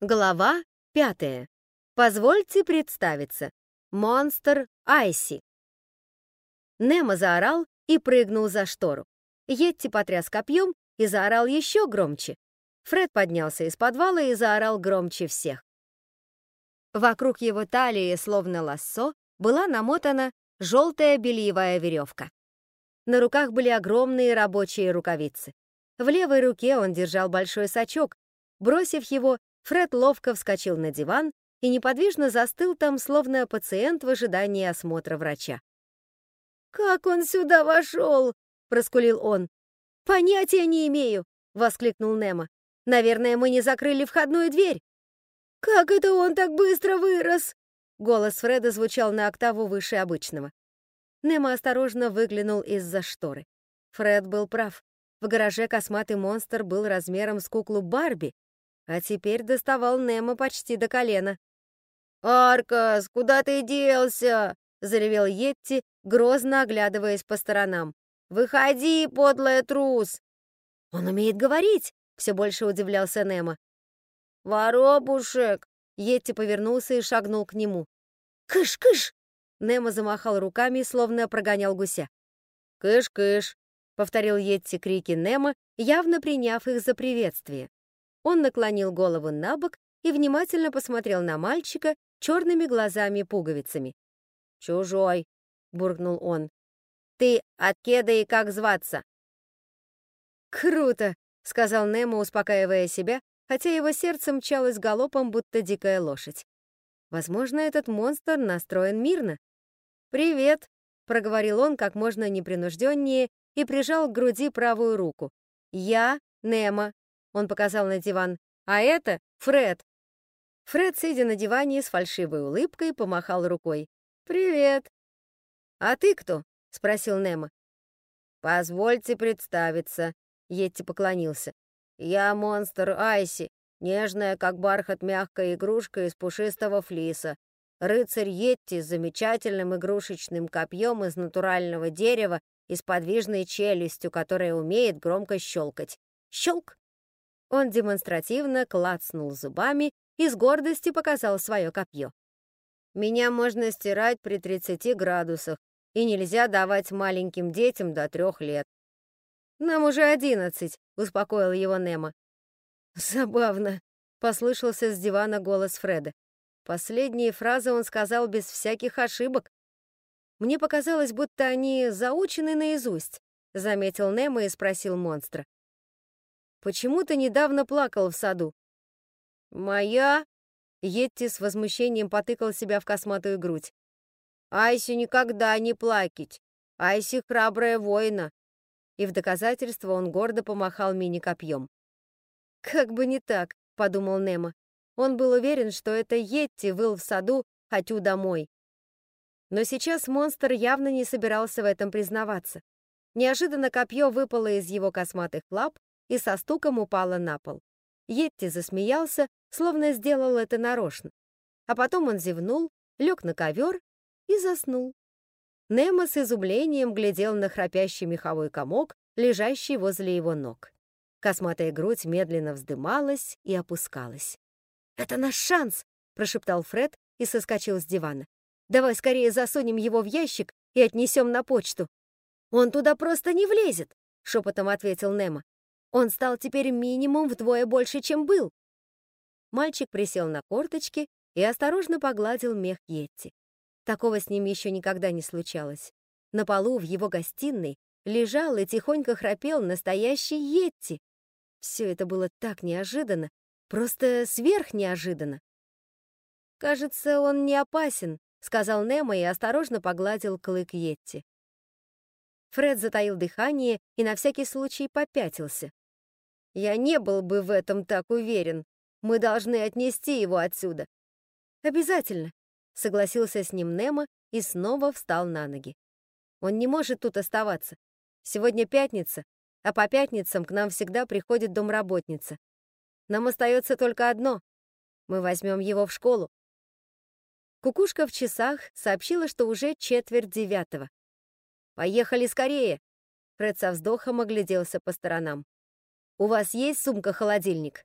Глава пятая. Позвольте представиться. Монстр Айси. Немо заорал и прыгнул за штору. Йетти потряс копьем и заорал еще громче. Фред поднялся из подвала и заорал громче всех. Вокруг его талии, словно лассо, была намотана желтая бельевая веревка. На руках были огромные рабочие рукавицы. В левой руке он держал большой сачок. Бросив его, Фред ловко вскочил на диван и неподвижно застыл там, словно пациент в ожидании осмотра врача. «Как он сюда вошел?» — проскулил он. «Понятия не имею!» — воскликнул Немо. «Наверное, мы не закрыли входную дверь». «Как это он так быстро вырос?» Голос Фреда звучал на октаву выше обычного. Немо осторожно выглянул из-за шторы. Фред был прав. В гараже косматый монстр был размером с куклу Барби, а теперь доставал Немо почти до колена. «Аркас, куда ты делся?» — заревел Йетти, грозно оглядываясь по сторонам. «Выходи, подлая трус!» «Он умеет говорить!» — все больше удивлялся Немо. «Воробушек!» — Йетти повернулся и шагнул к нему. «Кыш-кыш!» — Немо замахал руками, словно прогонял гуся. «Кыш-кыш!» — повторил Йетти крики Немо, явно приняв их за приветствие. Он наклонил голову на бок и внимательно посмотрел на мальчика черными глазами-пуговицами. «Чужой», — буркнул он. «Ты от кеда и как зваться?» «Круто», — сказал Немо, успокаивая себя, хотя его сердце мчалось галопом, будто дикая лошадь. Возможно, этот монстр настроен мирно. «Привет», — проговорил он как можно непринужденнее и прижал к груди правую руку. «Я Немо, он показал на диван. «А это Фред!» Фред, сидя на диване с фальшивой улыбкой, помахал рукой. «Привет!» «А ты кто?» — спросил Немо. «Позвольте представиться», — Йетти поклонился. «Я монстр Айси, нежная, как бархат, мягкая игрушка из пушистого флиса. Рыцарь Йетти с замечательным игрушечным копьем из натурального дерева и с подвижной челюстью, которая умеет громко щелкать. Щелк! Он демонстративно клацнул зубами и с гордостью показал свое копье. «Меня можно стирать при 30 градусах, и нельзя давать маленьким детям до трех лет». «Нам уже одиннадцать», — успокоил его Немо. «Забавно», — послышался с дивана голос Фреда. Последние фразы он сказал без всяких ошибок. «Мне показалось, будто они заучены наизусть», — заметил Немо и спросил монстра. Почему ты недавно плакал в саду?» «Моя?» Йетти с возмущением потыкал себя в косматую грудь. «Айси никогда не плакать. Айси храбрая воина». И в доказательство он гордо помахал мини-копьем. «Как бы не так», — подумал Немо. Он был уверен, что это Йетти выл в саду «хочу домой». Но сейчас монстр явно не собирался в этом признаваться. Неожиданно копье выпало из его косматых лап и со стуком упала на пол. Йетти засмеялся, словно сделал это нарочно. А потом он зевнул, лег на ковер и заснул. Немо с изумлением глядел на храпящий меховой комок, лежащий возле его ног. Косматая грудь медленно вздымалась и опускалась. «Это наш шанс!» — прошептал Фред и соскочил с дивана. «Давай скорее засунем его в ящик и отнесем на почту». «Он туда просто не влезет!» — шепотом ответил Немо. Он стал теперь минимум вдвое больше, чем был. Мальчик присел на корточки и осторожно погладил мех Йетти. Такого с ним еще никогда не случалось. На полу в его гостиной лежал и тихонько храпел настоящий Йетти. Все это было так неожиданно, просто сверхнеожиданно. «Кажется, он не опасен», — сказал Немо и осторожно погладил клык Йетти. Фред затаил дыхание и на всякий случай попятился. Я не был бы в этом так уверен. Мы должны отнести его отсюда. Обязательно, согласился с ним Немо и снова встал на ноги. Он не может тут оставаться. Сегодня пятница, а по пятницам к нам всегда приходит домработница. Нам остается только одно. Мы возьмем его в школу. Кукушка в часах сообщила, что уже четверть девятого. «Поехали скорее!» Фред со вздохом огляделся по сторонам. «У вас есть сумка-холодильник?»